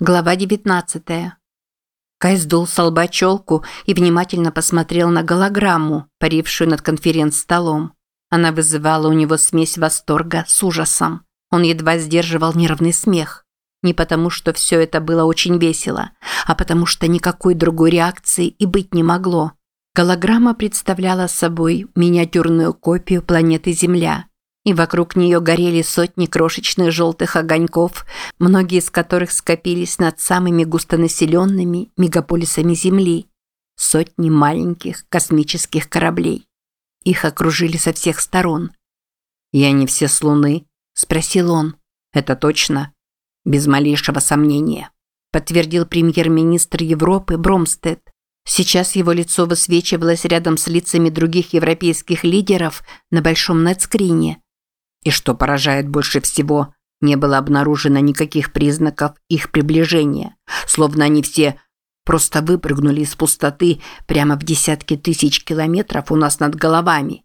Глава 19. Кай сдул с лба челку и внимательно посмотрел на голограмму, парившую над конференц-столом. Она вызывала у него смесь восторга с ужасом. Он едва сдерживал нервный смех. Не потому, что все это было очень весело, а потому что никакой другой реакции и быть не могло. Голограмма представляла собой миниатюрную копию планеты Земля – и вокруг нее горели сотни крошечных желтых огоньков, многие из которых скопились над самыми густонаселенными мегаполисами Земли. Сотни маленьких космических кораблей. Их окружили со всех сторон. «И они все с Луны?» – спросил он. «Это точно?» «Без малейшего сомнения», – подтвердил премьер-министр Европы Бромстед. Сейчас его лицо высвечивалось рядом с лицами других европейских лидеров на большом нетскрине – и что поражает больше всего, не было обнаружено никаких признаков их приближения, словно они все просто выпрыгнули из пустоты прямо в десятки тысяч километров у нас над головами.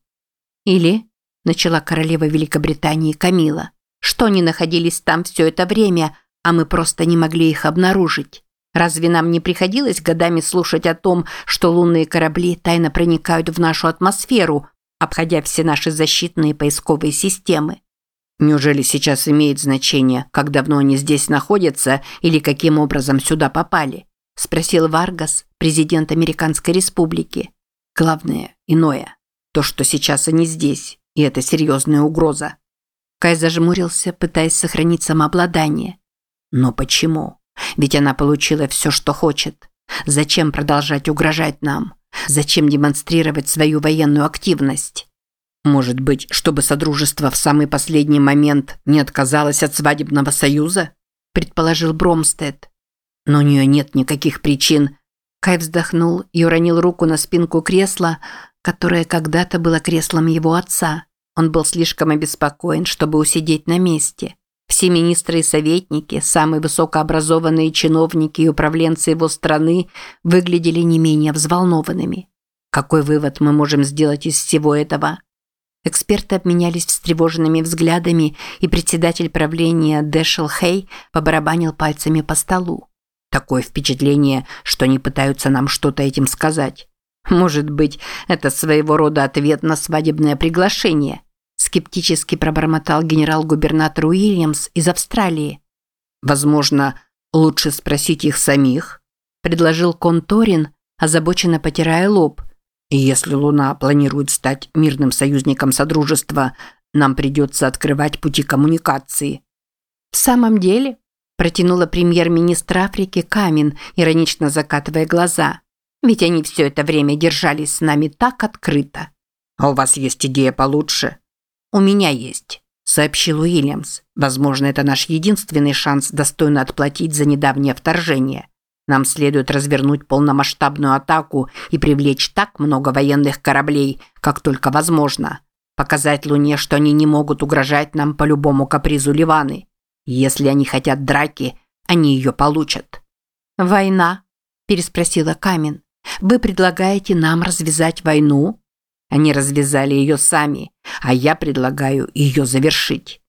Или, начала королева Великобритании Камила, что они находились там все это время, а мы просто не могли их обнаружить. Разве нам не приходилось годами слушать о том, что лунные корабли тайно проникают в нашу атмосферу, обходя все наши защитные поисковые системы. Неужели сейчас имеет значение, как давно они здесь находятся или каким образом сюда попали? Спросил Варгас, президент Американской Республики. Главное, иное. То, что сейчас они здесь, и это серьезная угроза. Кай зажмурился, пытаясь сохранить самообладание. Но почему? Ведь она получила все, что хочет. Зачем продолжать угрожать нам? Зачем демонстрировать свою военную активность? Может быть, чтобы Содружество в самый последний момент не отказалось от свадебного союза? Предположил Бромстед. Но у нее нет никаких причин. Кай вздохнул и уронил руку на спинку кресла, которое когда-то было креслом его отца. Он был слишком обеспокоен, чтобы усидеть на месте. Все министры и советники, самые высокообразованные чиновники и управленцы его страны выглядели не менее взволнованными. Какой вывод мы можем сделать из всего этого? Эксперты обменялись встревоженными взглядами, и председатель правления Дэшел Хей побарабанил пальцами по столу. Такое впечатление, что они пытаются нам что-то этим сказать. Может быть, это своего рода ответ на свадебное приглашение – скептически пробормотал генерал-губернатор Уильямс из Австралии. Возможно, лучше спросить их самих, предложил Конторин, озабоченно потирая лоб. Если Луна планирует стать мирным союзником Содружества, нам придется открывать пути коммуникации. В самом деле, протянула премьер-министр Африки Камин, иронично закатывая глаза. Ведь они все это время держались с нами так открыто. А у вас есть идея получше? «У меня есть», – сообщил Уильямс. «Возможно, это наш единственный шанс достойно отплатить за недавнее вторжение. Нам следует развернуть полномасштабную атаку и привлечь так много военных кораблей, как только возможно. Показать Луне, что они не могут угрожать нам по любому капризу Ливаны. Если они хотят драки, они ее получат». «Война?» – переспросила Камин. «Вы предлагаете нам развязать войну?» Они развязали ее сами, а я предлагаю ее завершить».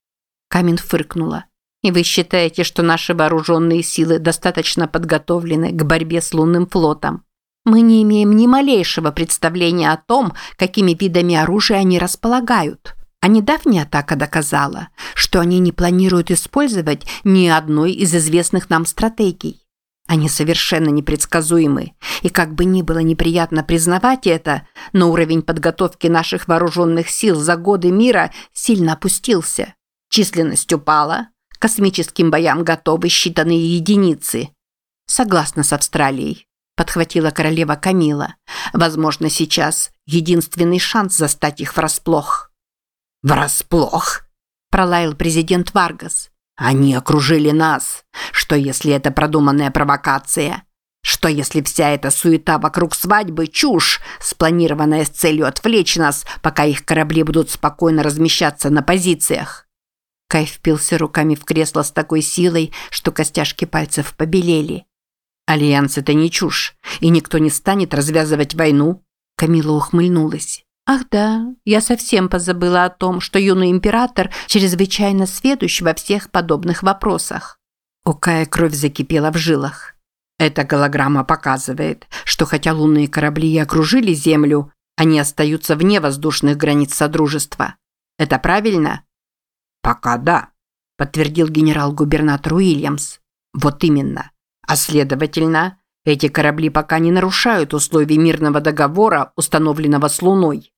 Камин фыркнула. «И вы считаете, что наши вооруженные силы достаточно подготовлены к борьбе с лунным флотом? Мы не имеем ни малейшего представления о том, какими видами оружия они располагают». А недавняя атака доказала, что они не планируют использовать ни одной из известных нам стратегий. Они совершенно непредсказуемы, и как бы ни было неприятно признавать это, но уровень подготовки наших вооруженных сил за годы мира сильно опустился. Численность упала, космическим боям готовы считанные единицы. Согласна с Австралией, подхватила королева Камила. Возможно, сейчас единственный шанс застать их врасплох. Врасплох, пролаял президент Варгас. Они окружили нас. Что если это продуманная провокация? Что если вся эта суета вокруг свадьбы – чушь, спланированная с целью отвлечь нас, пока их корабли будут спокойно размещаться на позициях? Кай впился руками в кресло с такой силой, что костяшки пальцев побелели. «Альянс – это не чушь, и никто не станет развязывать войну», – Камила ухмыльнулась. Ах да, я совсем позабыла о том, что юный император чрезвычайно сведущ во всех подобных вопросах. У Кая кровь закипела в жилах. Эта голограмма показывает, что хотя лунные корабли и окружили Землю, они остаются вне воздушных границ Содружества. Это правильно? Пока да, подтвердил генерал-губернатор Уильямс. Вот именно. А следовательно, эти корабли пока не нарушают условий мирного договора, установленного с Луной.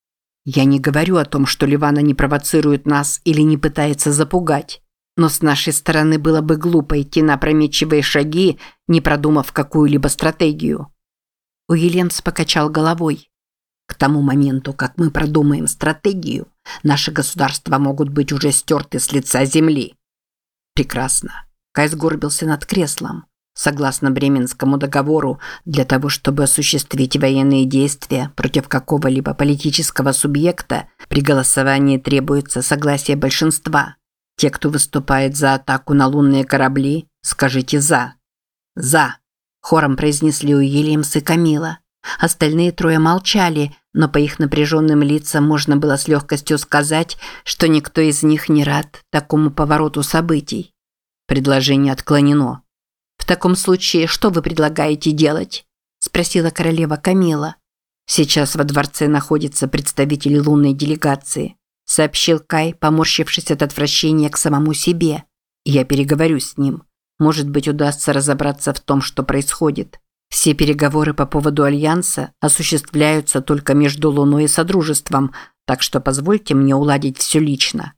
Я не говорю о том, что Ливана не провоцирует нас или не пытается запугать. Но с нашей стороны было бы глупо идти на опрометчивые шаги, не продумав какую-либо стратегию. Уильямс покачал головой. К тому моменту, как мы продумаем стратегию, наши государства могут быть уже стерты с лица земли. Прекрасно. Кай сгорбился над креслом. Согласно Бременскому договору, для того, чтобы осуществить военные действия против какого-либо политического субъекта, при голосовании требуется согласие большинства. Те, кто выступает за атаку на лунные корабли, скажите «за». «За», – хором произнесли Уильямс и Камила. Остальные трое молчали, но по их напряженным лицам можно было с легкостью сказать, что никто из них не рад такому повороту событий. Предложение отклонено. «В таком случае, что вы предлагаете делать?» – спросила королева Камила. «Сейчас во дворце находится представитель лунной делегации сообщил Кай, поморщившись от отвращения к самому себе. Я переговорю с ним. Может быть, удастся разобраться в том, что происходит. Все переговоры по поводу альянса осуществляются только между Луной и Содружеством, так что позвольте мне уладить все лично.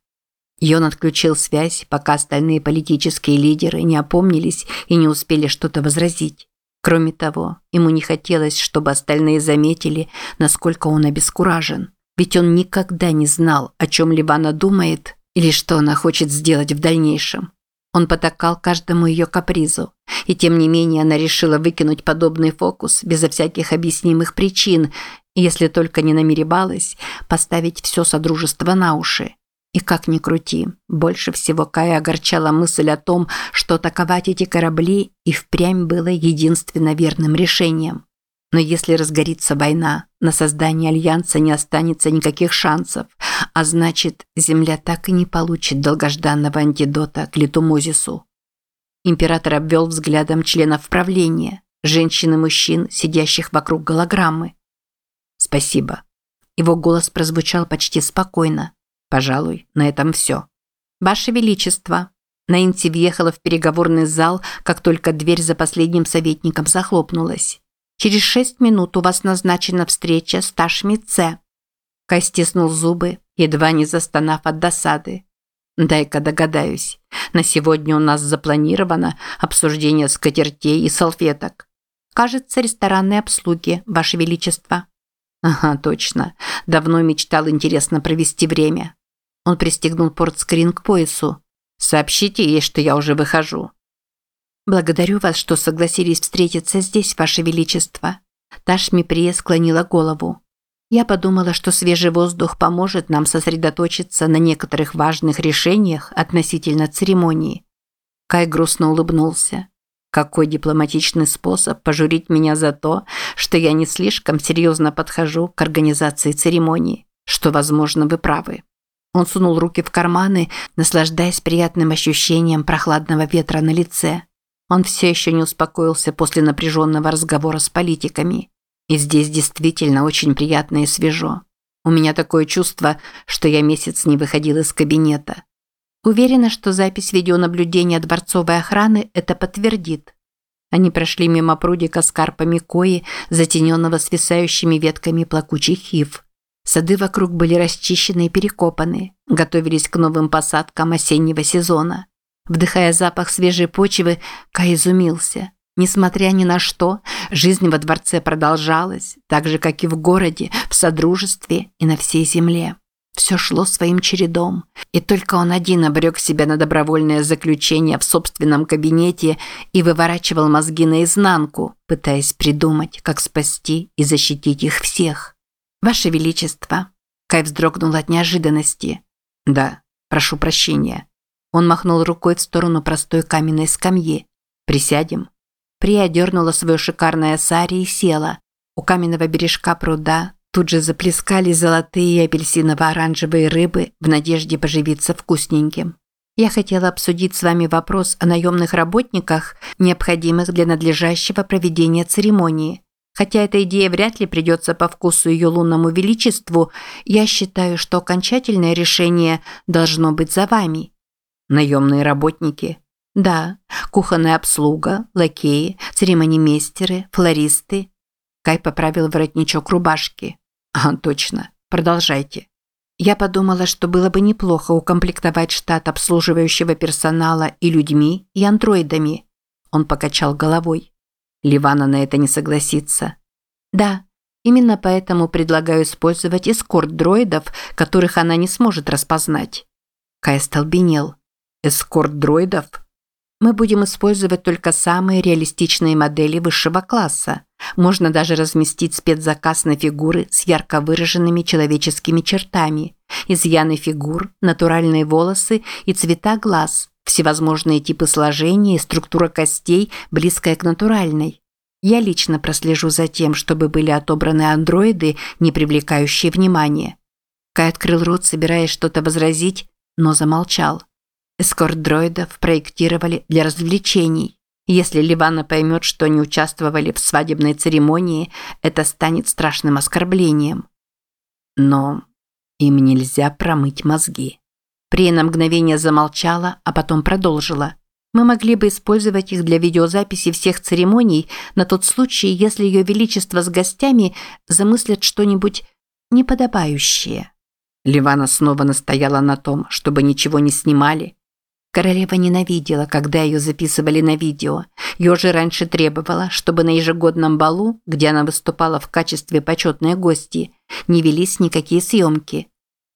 И отключил связь, пока остальные политические лидеры не опомнились и не успели что-то возразить. Кроме того, ему не хотелось, чтобы остальные заметили, насколько он обескуражен. Ведь он никогда не знал, о чем Ливана думает или что она хочет сделать в дальнейшем. Он потакал каждому ее капризу, и тем не менее она решила выкинуть подобный фокус безо всяких объяснимых причин, если только не намеревалась поставить все содружество на уши. И как ни крути, больше всего Кая огорчала мысль о том, что атаковать эти корабли и впрямь было единственно верным решением. Но если разгорится война, на создание альянса не останется никаких шансов, а значит, Земля так и не получит долгожданного антидота к литумозису. Император обвел взглядом членов правления, женщин и мужчин, сидящих вокруг голограммы. «Спасибо». Его голос прозвучал почти спокойно. «Пожалуй, на этом все». «Ваше Величество». Наинти въехала в переговорный зал, как только дверь за последним советником захлопнулась. Через шесть минут у вас назначена встреча с Ташмице». Кай стиснул зубы, едва не застонав от досады. «Дай-ка догадаюсь. На сегодня у нас запланировано обсуждение скатертей и салфеток. Кажется, ресторанной обслуги, Ваше Величество». «Ага, точно. Давно мечтал интересно провести время». Он пристегнул портскрин к поясу. «Сообщите ей, что я уже выхожу». «Благодарю вас, что согласились встретиться здесь, Ваше Величество». Ташми Прия склонила голову. «Я подумала, что свежий воздух поможет нам сосредоточиться на некоторых важных решениях относительно церемонии». Кай грустно улыбнулся. «Какой дипломатичный способ пожурить меня за то, что я не слишком серьезно подхожу к организации церемонии, что, возможно, вы правы». Он сунул руки в карманы, наслаждаясь приятным ощущением прохладного ветра на лице. Он все еще не успокоился после напряженного разговора с политиками. И здесь действительно очень приятно и свежо. У меня такое чувство, что я месяц не выходил из кабинета. Уверена, что запись видеонаблюдения дворцовой охраны это подтвердит. Они прошли мимо прудика с карпами кои, затененного свисающими ветками плакучих ив. Сады вокруг были расчищены и перекопаны, готовились к новым посадкам осеннего сезона. Вдыхая запах свежей почвы, Кай изумился. Несмотря ни на что, жизнь во дворце продолжалась, так же, как и в городе, в содружестве и на всей земле. Все шло своим чередом, и только он один обрек себя на добровольное заключение в собственном кабинете и выворачивал мозги наизнанку, пытаясь придумать, как спасти и защитить их всех. «Ваше Величество!» Кай вздрогнул от неожиданности. «Да, прошу прощения. Он махнул рукой в сторону простой каменной скамьи. «Присядем». Прия одернула свое шикарное сари и села. У каменного бережка пруда тут же заплескали золотые апельсиново-оранжевые рыбы в надежде поживиться вкусненьким. Я хотела обсудить с вами вопрос о наемных работниках, необходимых для надлежащего проведения церемонии. Хотя эта идея вряд ли придется по вкусу ее лунному величеству, я считаю, что окончательное решение должно быть за вами. Наемные работники? Да, кухонная обслуга, лакеи, церемонимейстеры, флористы. Кай поправил воротничок рубашки. А, точно. Продолжайте. Я подумала, что было бы неплохо укомплектовать штат обслуживающего персонала и людьми, и андроидами. Он покачал головой. Ливана на это не согласится. Да, именно поэтому предлагаю использовать эскорт-дроидов, которых она не сможет распознать. Кай столбенел. Эскорт-дроидов? Мы будем использовать только самые реалистичные модели высшего класса. Можно даже разместить спецзаказ на фигуры с ярко выраженными человеческими чертами, изъяны фигур, натуральные волосы и цвета глаз, всевозможные типы сложения и структура костей, близкая к натуральной. Я лично прослежу за тем, чтобы были отобраны андроиды, не привлекающие внимания. Кай открыл рот, собираясь что-то возразить, но замолчал. Эскорт-дроидов проектировали для развлечений. Если Ливана поймет, что они участвовали в свадебной церемонии, это станет страшным оскорблением. Но им нельзя промыть мозги. При мгновение замолчала, а потом продолжила. Мы могли бы использовать их для видеозаписи всех церемоний на тот случай, если Ее Величество с гостями замыслят что-нибудь неподобающее. Ливана снова настояла на том, чтобы ничего не снимали. Королева ненавидела, когда ее записывали на видео. Ее же раньше требовала, чтобы на ежегодном балу, где она выступала в качестве почетной гости, не велись никакие съемки.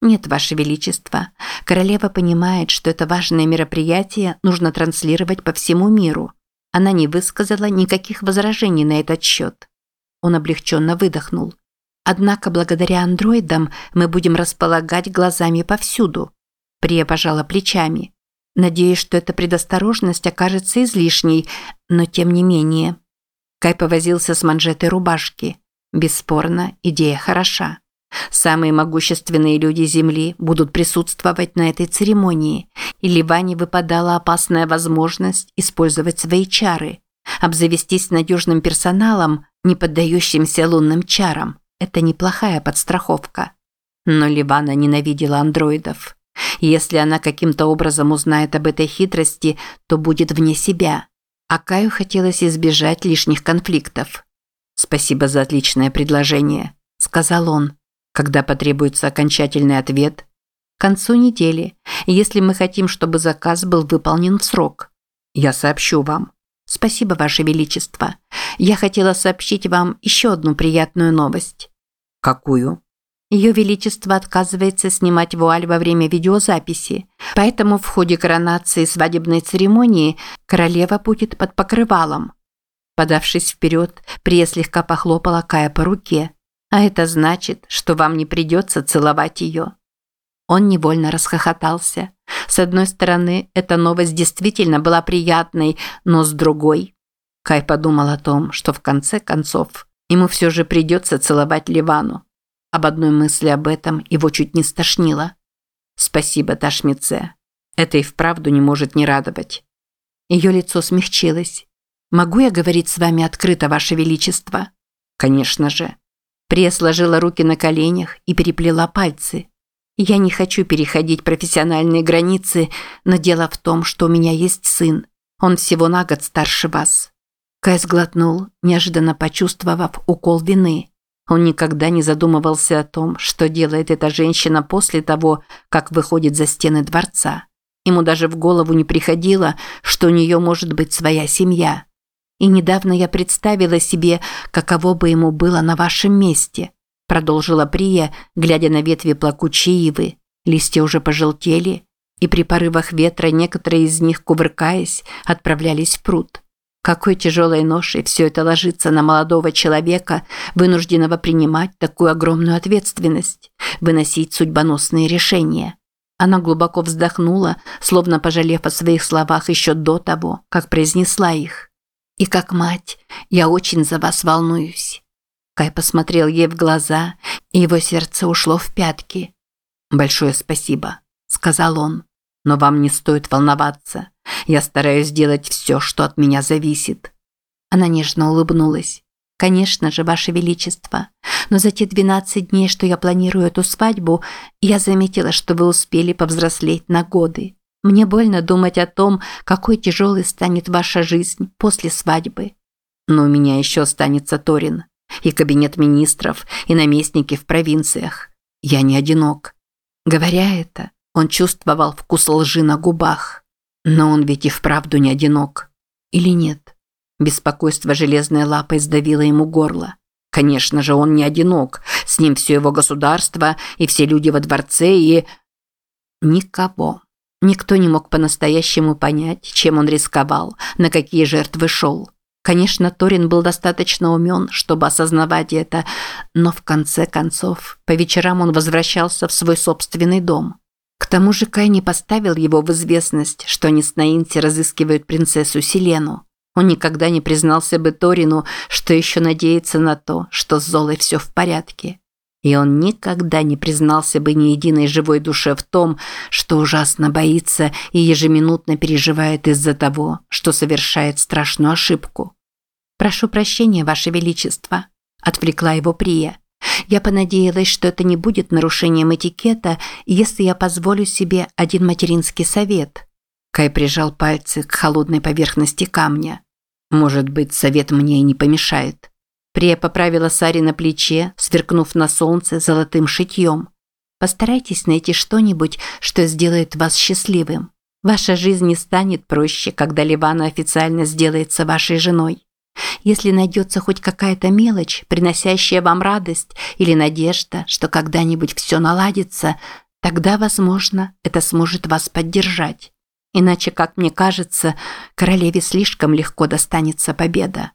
«Нет, Ваше Величество. Королева понимает, что это важное мероприятие нужно транслировать по всему миру. Она не высказала никаких возражений на этот счет». Он облегченно выдохнул. «Однако благодаря андроидам мы будем располагать глазами повсюду». Прия пожала плечами. «Надеюсь, что эта предосторожность окажется излишней, но тем не менее». Кай повозился с манжетой рубашки. Бесспорно, идея хороша. Самые могущественные люди Земли будут присутствовать на этой церемонии, и Ливане выпадала опасная возможность использовать свои чары. Обзавестись надежным персоналом, не поддающимся лунным чарам – это неплохая подстраховка. Но Ливана ненавидела андроидов. Если она каким-то образом узнает об этой хитрости, то будет вне себя. А Каю хотелось избежать лишних конфликтов. «Спасибо за отличное предложение», – сказал он. Когда потребуется окончательный ответ? К концу недели, если мы хотим, чтобы заказ был выполнен в срок. Я сообщу вам. Спасибо, Ваше Величество. Я хотела сообщить вам еще одну приятную новость. Какую? Ее Величество отказывается снимать вуаль во время видеозаписи, поэтому в ходе коронации свадебной церемонии королева будет под покрывалом. Подавшись вперед, Прия слегка похлопала Кая по руке. А это значит, что вам не придется целовать ее». Он невольно расхохотался. С одной стороны, эта новость действительно была приятной, но с другой... Кай подумал о том, что в конце концов ему все же придется целовать Ливану. Об одной мысли об этом его чуть не стошнило. «Спасибо, Ташмице. Это и вправду не может не радовать». Ее лицо смягчилось. «Могу я говорить с вами открыто, Ваше Величество?» «Конечно же». Прия сложила руки на коленях и переплела пальцы. «Я не хочу переходить профессиональные границы, но дело в том, что у меня есть сын. Он всего на год старше вас». Кай сглотнул, неожиданно почувствовав укол вины. Он никогда не задумывался о том, что делает эта женщина после того, как выходит за стены дворца. Ему даже в голову не приходило, что у нее может быть своя семья. И недавно я представила себе, каково бы ему было на вашем месте, продолжила Прия, глядя на ветви плакучей ивы. Листья уже пожелтели, и при порывах ветра некоторые из них, кувыркаясь, отправлялись в пруд. Какой тяжелой ношей все это ложится на молодого человека, вынужденного принимать такую огромную ответственность, выносить судьбоносные решения. Она глубоко вздохнула, словно пожалев о своих словах еще до того, как произнесла их. И как мать, я очень за вас волнуюсь. Кай посмотрел ей в глаза, и его сердце ушло в пятки. «Большое спасибо», – сказал он. Но вам не стоит волноваться. Я стараюсь сделать все, что от меня зависит». Она нежно улыбнулась. «Конечно же, Ваше Величество. Но за те 12 дней, что я планирую эту свадьбу, я заметила, что вы успели повзрослеть на годы. Мне больно думать о том, какой тяжелой станет ваша жизнь после свадьбы. Но у меня еще останется Торин. И кабинет министров, и наместники в провинциях. Я не одинок. Говоря это, он чувствовал вкус лжи на губах. Но он ведь и вправду не одинок. Или нет? Беспокойство железной лапой сдавило ему горло. Конечно же, он не одинок. С ним все его государство и все люди во дворце и... Никого. Никто не мог по-настоящему понять, чем он рисковал, на какие жертвы шел. Конечно, Торин был достаточно умен, чтобы осознавать это, но в конце концов, по вечерам он возвращался в свой собственный дом. К тому же Кай не поставил его в известность, что они с Наинти разыскивают принцессу Селену. Он никогда не признался бы Торину, что еще надеется на то, что с Золой все в порядке. И он никогда не признался бы ни единой живой душе в том, что ужасно боится и ежеминутно переживает из-за того, что совершает страшную ошибку. «Прошу прощения, Ваше Величество», – отвлекла его Прия. «Я понадеялась, что это не будет нарушением этикета, если я позволю себе один материнский совет». Кай прижал пальцы к холодной поверхности камня. «Может быть, совет мне и не помешает». Прия поправила Сари на плече, сверкнув на солнце золотым шитьем. «Постарайтесь найти что-нибудь, что сделает вас счастливым. Ваша жизнь не станет проще, когда Ливана официально сделается вашей женой. Если найдется хоть какая-то мелочь, приносящая вам радость или надежда, что когда-нибудь все наладится, тогда, возможно, это сможет вас поддержать. Иначе, как мне кажется, королеве слишком легко достанется победа.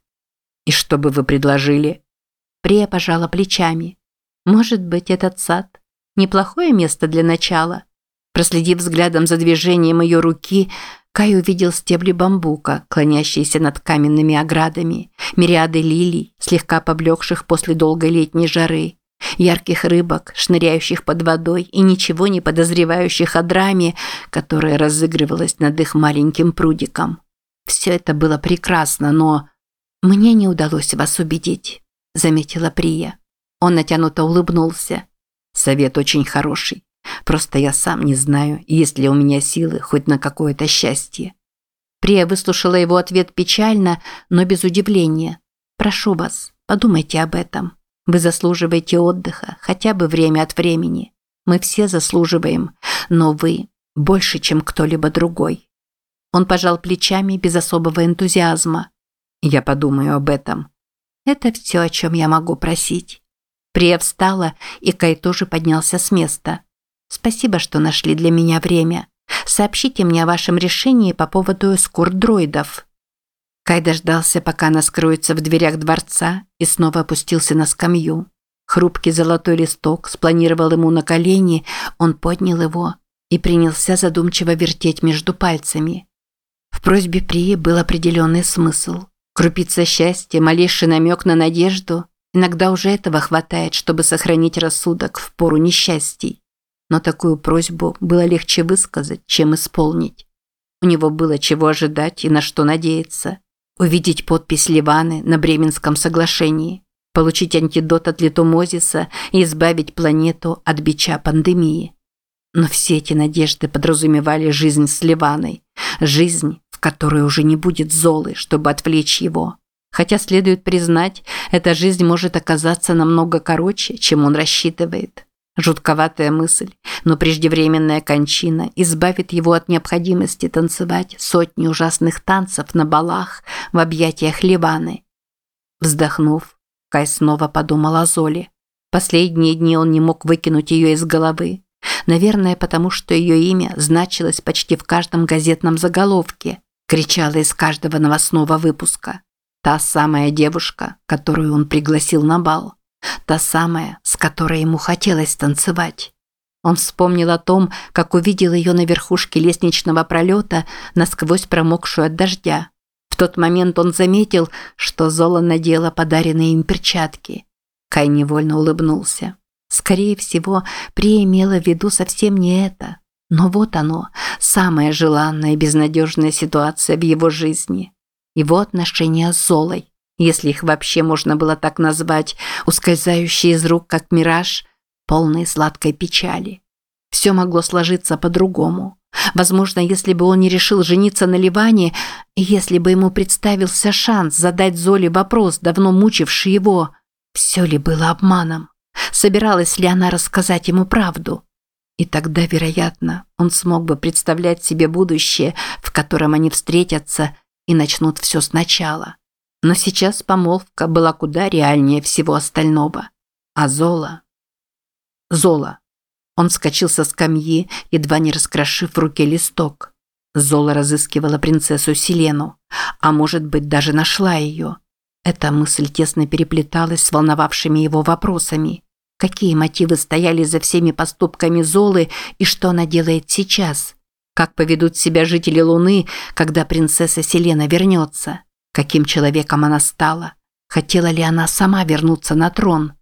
И что бы вы предложили? Прия пожала плечами. Может быть, этот сад неплохое место для начала. Проследив взглядом за движением ее руки, Кай увидел стебли бамбука, клонящиеся над каменными оградами, мириады лилий, слегка поблекших после долгой летней жары, ярких рыбок, шныряющих под водой и ничего не подозревающих о драме, которая разыгрывалась над их маленьким прудиком. Все это было прекрасно, но «Мне не удалось вас убедить», – заметила Прия. Он натянуто улыбнулся. «Совет очень хороший. Просто я сам не знаю, есть ли у меня силы хоть на какое-то счастье». Прия выслушала его ответ печально, но без удивления. «Прошу вас, подумайте об этом. Вы заслуживаете отдыха, хотя бы время от времени. Мы все заслуживаем, но вы больше, чем кто-либо другой». Он пожал плечами без особого энтузиазма. Я подумаю об этом. Это все, о чем я могу просить. Прия встала, и Кай тоже поднялся с места. Спасибо, что нашли для меня время. Сообщите мне о вашем решении по поводу эскорт-дроидов. Кай дождался, пока она скроется в дверях дворца, и снова опустился на скамью. Хрупкий золотой листок спланировал ему на колени, он поднял его и принялся задумчиво вертеть между пальцами. В просьбе Прии был определенный смысл. Крупица счастья, малейший намек на надежду. Иногда уже этого хватает, чтобы сохранить рассудок в пору несчастий. Но такую просьбу было легче высказать, чем исполнить. У него было чего ожидать и на что надеяться. Увидеть подпись Ливаны на Бременском соглашении, получить антидот от литомозиса и избавить планету от бича пандемии. Но все эти надежды подразумевали жизнь с Ливаной. Жизнь, которой уже не будет золы, чтобы отвлечь его. Хотя следует признать, эта жизнь может оказаться намного короче, чем он рассчитывает. Жутковатая мысль, но преждевременная кончина избавит его от необходимости танцевать сотни ужасных танцев на балах в объятиях Ливаны. Вздохнув, Кай снова подумал о Золе. Последние дни он не мог выкинуть ее из головы. Наверное, потому что ее имя значилось почти в каждом газетном заголовке кричала из каждого новостного выпуска. Та самая девушка, которую он пригласил на бал. Та самая, с которой ему хотелось танцевать. Он вспомнил о том, как увидел ее на верхушке лестничного пролета, насквозь промокшую от дождя. В тот момент он заметил, что Зола надела подаренные им перчатки. Кай невольно улыбнулся. Скорее всего, Прия имела в виду совсем не это. Но вот оно, самая желанная и безнадежная ситуация в его жизни. Его отношения с Золой, если их вообще можно было так назвать, ускользающие из рук как мираж, полные сладкой печали. Все могло сложиться по-другому. Возможно, если бы он не решил жениться на Ливане, если бы ему представился шанс задать Золе вопрос, давно мучивший его, все ли было обманом? Собиралась ли она рассказать ему правду? И тогда, вероятно, он смог бы представлять себе будущее, в котором они встретятся и начнут все сначала. Но сейчас помолвка была куда реальнее всего остального. А Зола... Зола. Он вскочил со скамьи, едва не раскрошив в руке листок. Зола разыскивала принцессу Селену, а может быть даже нашла ее. Эта мысль тесно переплеталась с волновавшими его вопросами. Какие мотивы стояли за всеми поступками Золы и что она делает сейчас? Как поведут себя жители Луны, когда принцесса Селена вернется? Каким человеком она стала? Хотела ли она сама вернуться на трон?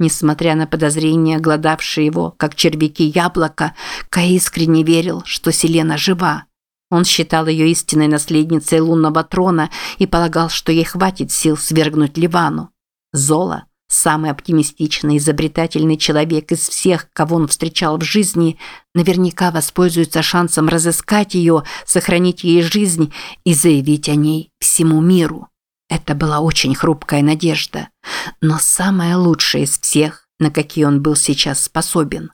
Несмотря на подозрения, гладавшие его, как червяки яблока, Кай искренне верил, что Селена жива. Он считал ее истинной наследницей лунного трона и полагал, что ей хватит сил свергнуть Ливану. Зола, самый оптимистичный и изобретательный человек из всех, кого он встречал в жизни, наверняка воспользуется шансом разыскать ее, сохранить ей жизнь и заявить о ней всему миру. Это была очень хрупкая надежда, но самая лучшая из всех, на какие он был сейчас способен.